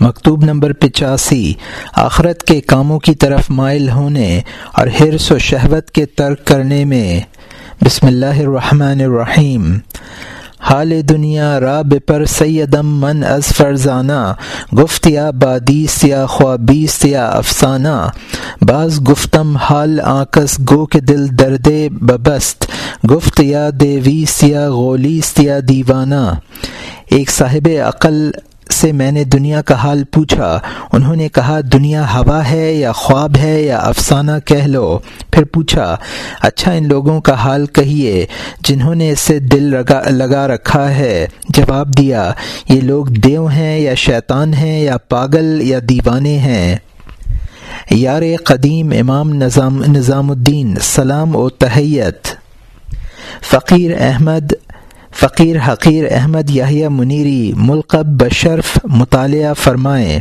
مکتوب نمبر پچاسی، آخرت کے کاموں کی طرف مائل ہونے اور حرص و شہوت کے ترک کرنے میں۔ بسم اللہ الرحمن الرحیم۔ حال دنیا راب پر سیدم من از فرزانہ، گفت یا بادیس یا خوابیس یا افسانہ۔ بعض گفتم حال آکس گو کے دل درد ببست، گفت یا دیویس یا غولیست یا دیوانہ۔ ایک صاحب عقل سے میں نے دنیا کا حال پوچھا۔ انہوں نے کہا، دنیا ہوا ہے یا خواب ہے یا افسانہ کہہ لو۔ پھر پوچھا اچھا ان لوگوں کا حال کہیے جنہوں نے اس سے دل لگا لگا رکھا ہے۔ جواب دیا، یہ لوگ دیو ہیں یا شیطان ہیں یا پاگل یا دیوانے ہیں۔ یار قدیم امام نظام نظام الدین، سلام و تحیت۔ فقیر احمد فقیر حقیر احمد یاہیا منیری ملقب بشرف مطالعہ فرمائیں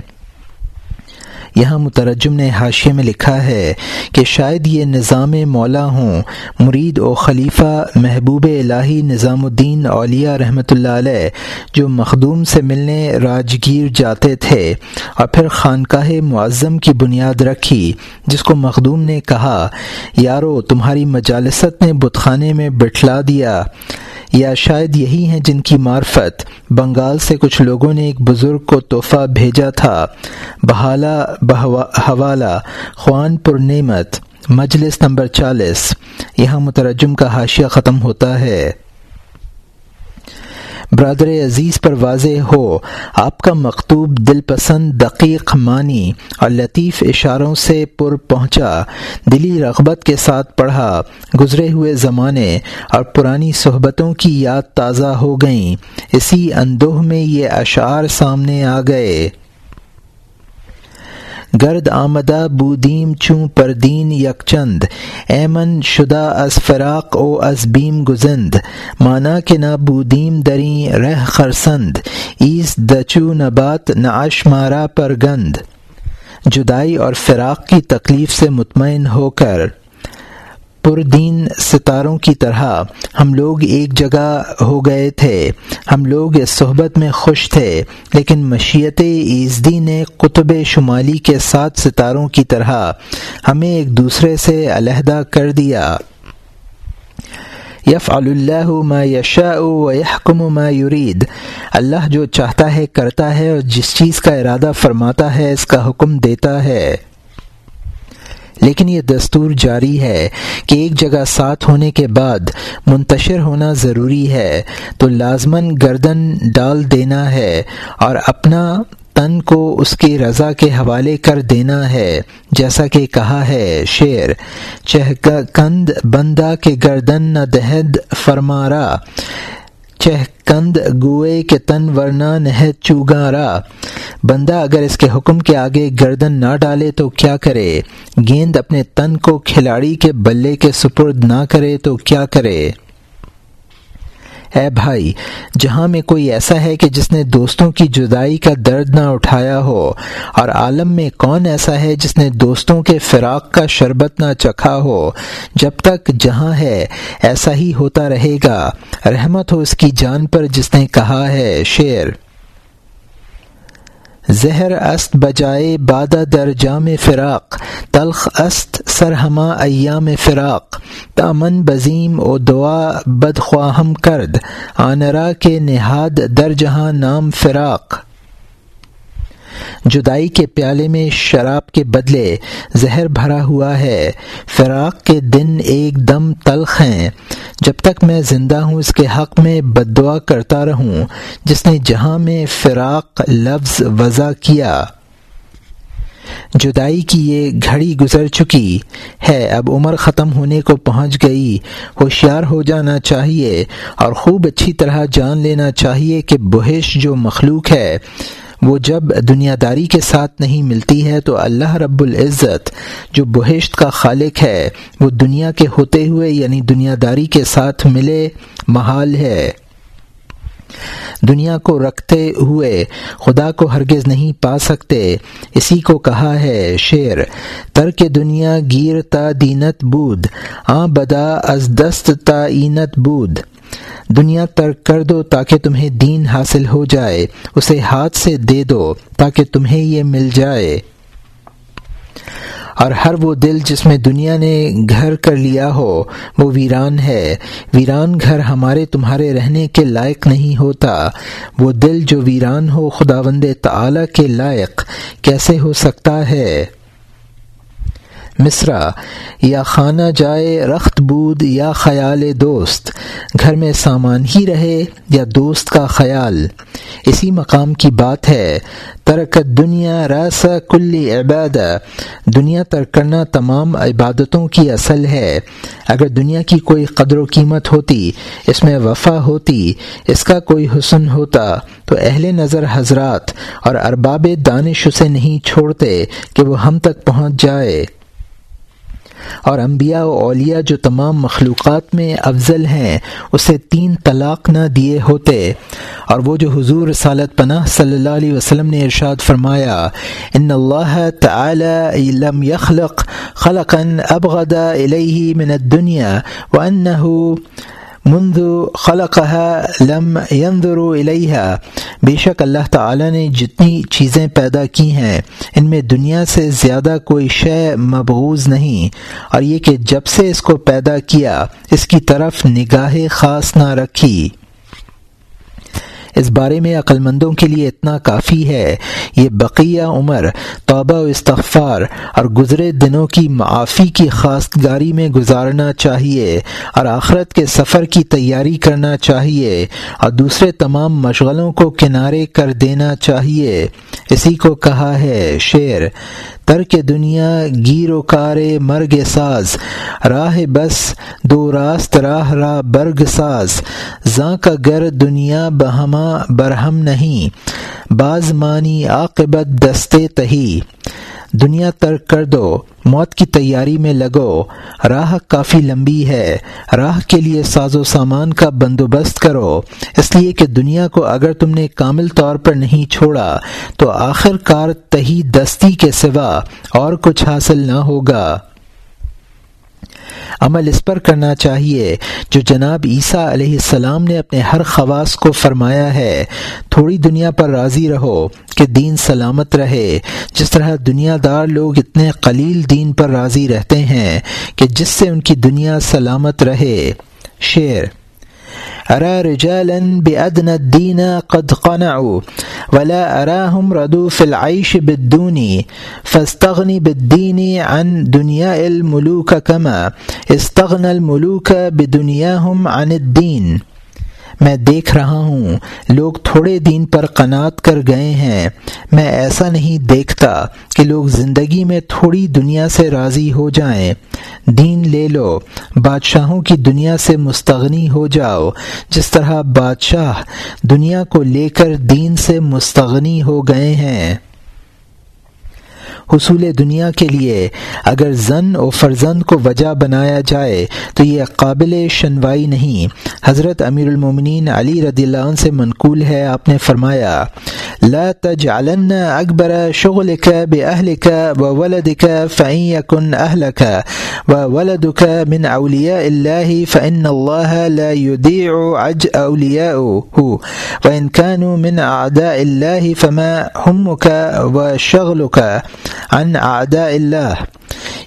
یہاں مترجم نے حاشیے میں لکھا ہے کہ شاید یہ نظام مولا ہوں، مرید و خلیفہ محبوب الہی نظام الدین اولیاء رحمۃ اللہ علیہ جو مخدوم سے ملنے راجگیر جاتے تھے اور پھر خانقاہ معظم کی بنیاد رکھی، جس کو مخدوم نے کہا، یارو، تمہاری مجالست نے بتخانے میں بٹھلا دیا۔ یا شاید یہی ہیں جن کی معرفت۔ بنگال سے کچھ لوگوں نے ایک بزرگ کو تحفہ بھیجا تھا۔ بحالہ حوالہ خوان پر نعمت، مجلس نمبر چالیس۔ یہاں مترجم کا حاشیہ ختم ہوتا ہے۔ برادر عزیز پر واضح ہو، آپ کا مکتوب دل پسند دقیق، معنی اور لطیف اشاروں سے پر پہنچا، دلی رغبت کے ساتھ پڑھا، گزرے ہوئے زمانے اور پرانی صحبتوں کی یاد تازہ ہو گئیں۔ اسی اندوہ میں یہ اشعار سامنے آ گئے۔ گرد آمدہ بودیم چوں پردین یکچند ایمن شدہ از فراق او از بیم گزند، مانا کہ نہ بودیم دریں رہ خرسند، ایس دچو نبات نعش مارا پر گند۔ جدائی اور فراق کی تکلیف سے مطمئن ہو کر پردین ستاروں کی طرح ہم لوگ ایک جگہ ہو گئے تھے۔ ہم لوگ اس صحبت میں خوش تھے، لیکن مشیت ایزدی نے قطب شمالی کے سات ستاروں کی طرح ہمیں ایک دوسرے سے علیحدہ کر دیا۔ یف اللہ ما یشاء و یحکم ما یرید۔ اللہ جو چاہتا ہے، کرتا ہے اور جس چیز کا ارادہ فرماتا ہے، اس کا حکم دیتا ہے۔ لیکن یہ دستور جاری ہے کہ ایک جگہ ساتھ ہونے کے بعد منتشر ہونا ضروری ہے، تو لازماً گردن ڈال دینا ہے اور اپنا تن کو اس کی رضا کے حوالے کر دینا ہے۔ جیسا کہ کہا ہے شعر چہ کند بندہ کے گردن نہ دہد فرمارا۔ چہ کند گوئے کے تن ورنہ نہ چوگارا۔ بندہ اگر اس کے حکم کے آگے گردن نہ ڈالے تو کیا کرے؟ گیند اپنے تن کو کھلاڑی کے بلے کے سپرد نہ کرے تو کیا کرے؟ اے بھائی، جہاں میں کوئی ایسا ہے کہ جس نے دوستوں کی جدائی کا درد نہ اٹھایا ہو، اور عالم میں کون ایسا ہے جس نے دوستوں کے فراق کا شربت نہ چکھا ہو؟ جب تک جہاں ہے، ایسا ہی ہوتا رہے گا۔ رحمت ہو اس کی جان پر جس نے کہا ہے، شعر۔ زہر است بجائے بادہ در جام فراق، تلخ است سرہما ایام فراق تامن بزیم و دعا بدخواہم کرد آنرا کے نہاد در جہاں نام فراق. جدائی کے پیالے میں شراب کے بدلے، زہر بھرا ہوا ہے، فراق کے دن ایک دم تلخ ہیں۔ جب تک میں زندہ ہوں، اس کے حق میں بد دعا کرتا رہوں۔ جس نے جہاں میں فراق، لفظ وضع کیا جدائی کی یہ گھڑی گزر چکی ہے، اب عمر ختم ہونے کو پہنچ گئی۔ ہوشیار ہو جانا چاہیے اور خوب اچھی طرح جان لینا چاہیے کہ بہش جو مخلوق ہے، وہ جب دنیا داری کے ساتھ نہیں ملتی ہے تو اللہ رب العزت جو بہشت کا خالق ہے، وہ دنیا کے ہوتے ہوئے یعنی دنیا داری کے ساتھ ملے، محال ہے۔ دنیا کو رکھتے ہوئے خدا کو ہرگز نہیں پا سکتے۔ اسی کو کہا ہے شعر، ترک دنیا گیر تا دینت بود، آ بدا از دست تا اینت بود۔ دنیا ترک کر دو تاکہ تمہیں دین حاصل ہو جائے، اسے ہاتھ سے دے دو تاکہ تمہیں یہ مل جائے۔ اور ہر وہ دل جس میں دنیا نے گھر کر لیا ہو، وہ ویران ہے۔ ویران گھر ہمارے تمہارے رہنے کے لائق نہیں ہوتا۔ وہ دل جو ویران ہو خدا وند تعلیٰ کے لائق کیسے ہو سکتا ہے؟ مصرا یا خانہ جائے رخت بود یا خیال دوست، گھر میں سامان ہی رہے یا دوست کا خیال۔ اسی مقام کی بات ہے ترکت دنیا رس کلی عباد دنیا ترک کرنا تمام عبادتوں کی اصل ہے۔ اگر دنیا کی کوئی قدر و قیمت ہوتی، اس میں وفا ہوتی، اس کا کوئی حسن ہوتا، تو اہل نظر حضرات اور ارباب دانش اسے نہیں چھوڑتے کہ وہ ہم تک پہنچ جائے۔ اور انبیاء و اولیاء جو تمام مخلوقات میں افضل ہیں، اسے تین طلاق نہ دیے ہوتے۔ اور وہ جو حضور رسالت پناہ صلی اللہ علیہ وسلم نے ارشاد فرمایا، ان اللہ تعالی لم يخلق خلقا ابغد الیہ من الدنیا وانه منذ خلقها لم ينظروا الیہ بے شک اللہ تعالی نے جتنی چیزیں پیدا کی ہیں، ان میں دنیا سے زیادہ کوئی شے مبغوض نہیں۔ اور یہ کہ جب سے اس کو پیدا کیا، اس کی طرف نگاہ خاص نہ رکھی۔ اس بارے میں عقلمندوں کے لیے اتنا کافی ہے۔ یہ بقیہ عمر، توبہ و استغفار اور گزرے دنوں کی معافی کی خواستگاری میں گزارنا چاہیے اور آخرت کے سفر کی تیاری کرنا چاہیے اور دوسرے تمام مشغلوں کو کنارے کر دینا چاہیے۔ اسی کو کہا ہے شعر ترک دنیا گیر و کار مرگ ساز، راہ بس دو راست راہ راہ برگ ساز۔ زاں کا گر دنیا بہما برہم نہیں، باز مانی عاقبت دستے تہی۔ دنیا ترک کر دو۔ موت کی تیاری میں لگو، راہ کافی لمبی ہے، راہ کے لیے ساز و سامان کا بندوبست کرو۔ اس لیے کہ دنیا کو اگر تم نے کامل طور پر نہیں چھوڑا، تو آخر کار تہی دستی کے سوا اور کچھ حاصل نہ ہوگا۔ عمل اس پر کرنا چاہیے جو جناب عیسیٰ علیہ السلام نے اپنے ہر خواص کو فرمایا ہے۔ تھوڑی دنیا پر راضی رہو کہ دین سلامت رہے۔ جس طرح دنیا دار لوگ اتنے قلیل دین پر راضی رہتے ہیں کہ جس سے ان کی دنیا سلامت رہے۔ شعر ارا رجالا بأدنى الدين قد قنعوا، ولا أراهم ردوا في العيش بالدون، فاستغني بالدين عن دنيا الملوك كما استغنى الملوك بدنياهم عن الدين. میں دیکھ رہا ہوں۔ لوگ تھوڑے دین پر قناعت کر گئے ہیں۔ میں ایسا نہیں دیکھتا کہ لوگ زندگی میں تھوڑی دنیا سے راضی ہو جائیں۔ دین لے لو۔ بادشاہوں کی دنیا سے مستغنی ہو جاؤ۔ جس طرح بادشاہ دنیا کو لے کر دین سے مستغنی ہو گئے ہیں۔ حصول دنیا کے لیے۔ اگر زن و فرزند کو وجہ بنایا جائے تو یہ قابل شنوائی نہیں۔ حضرت امیر المومنین علی رضی اللہ عنہ سے منقول ہے، آپ نے فرمایا، لا تجعلن اکبر شغل کا بے اہل کا و ولد فعین من اولیا اللہ فعن اللہ لا يديع عج اولیا ہو و من اعداء اللہ فما ہم کا و ان اعداء اللہ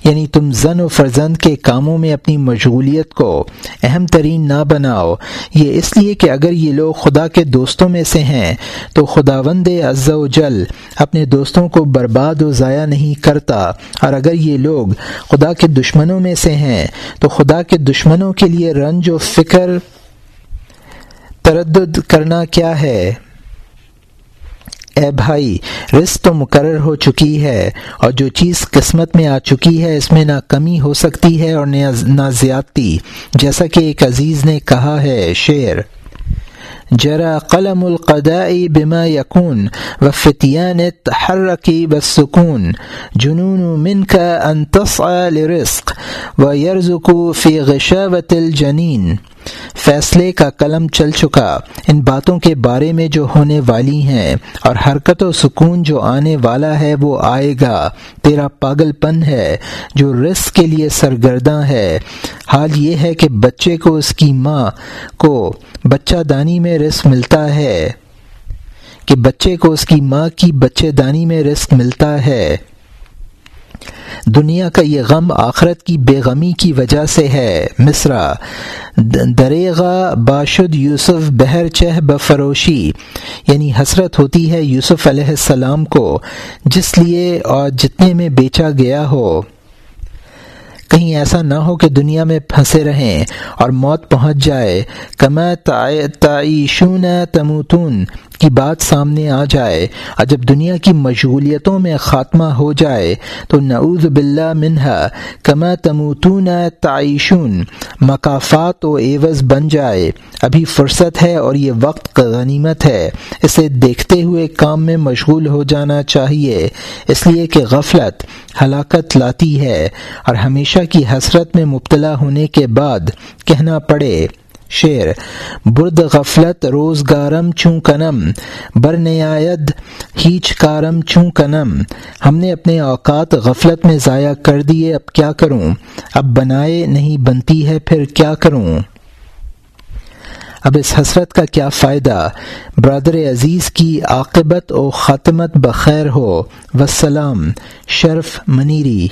یعنی تم زن و فرزند کے کاموں میں اپنی مشغولیت کو اہم ترین نہ بناؤ۔ یہ اس لیے کہ اگر یہ لوگ خدا کے دوستوں میں سے ہیں، تو خدا وند عز و جل اپنے دوستوں کو برباد و ضائع نہیں کرتا۔ اور اگر یہ لوگ خدا کے دشمنوں میں سے ہیں، تو خدا کے دشمنوں کے لیے رنج و فکر تردد کرنا کیا ہے؟ اے بھائی، رزق تو مقرر ہو چکی ہے اور جو چیز قسمت میں آ چکی ہے، اس میں نہ کمی ہو سکتی ہے اور نہ زیادتی، جیسا کہ ایک عزیز نے کہا ہے شعر۔ جرا قلم القدائی بما یقون و فتیان تحرکی بسکون جنون من کا انتص رزق و یرزکو فی غشاوت الجنین فیصلے کا قلم چل چکا۔ ان باتوں کے بارے میں جو ہونے والی ہیں اور حرکت و سکون جو آنے والا ہے وہ آئے گا۔ تیرا پاگل پن ہے جو رزق کے لیے سرگرداں ہے۔ حال یہ ہے کہ بچے کو اس کی ماں کو بچہ دانی میں رزق ملتا ہے۔ کہ بچے کو اس کی ماں کی بچے دانی میں رزق ملتا ہے۔ دنیا کا یہ غم آخرت کی بے غمی کی وجہ سے ہے۔ مصرا دریغا باشد یوسف بہر چہ بفروشی۔ یعنی حسرت ہوتی ہے یوسف علیہ السلام کو، جس لیے اور جتنے میں بیچا گیا ہو۔ کہیں ایسا نہ ہو کہ دنیا میں پھنسے رہیں اور موت پہنچ جائے۔ کما تعیشون تموتون۔ کی بات سامنے آ جائے، اور جب دنیا کی مشغولیتوں میں خاتمہ ہو جائے، تو نعوذ باللہ منہا، کما تموتون تعیشون، مقافات و ایوز بن جائے۔ ابھی فرصت ہے اور یہ وقت غنیمت ہے۔ اسے دیکھتے ہوئے کام میں مشغول ہو جانا چاہیے۔ اس لیے کہ غفلت ہلاکت لاتی ہے، اور ہمیشہ کی حسرت میں مبتلا ہونے کے بعد کہنا پڑے۔ شعر. برد غفلت روزگارم چوں کنم، بر نیاد ہیچ کارم چوں کنم. ہم نے اپنے اوقات غفلت میں ضائع کر دیے، اب کیا کروں؟ اب بنائے نہیں، بنتی ہے پھر کیا کروں؟ اب اس حسرت کا کیا فائدہ؟ برادر عزیز کی عاقبت و خاتمت بخیر ہو. وسلام شرف منیری.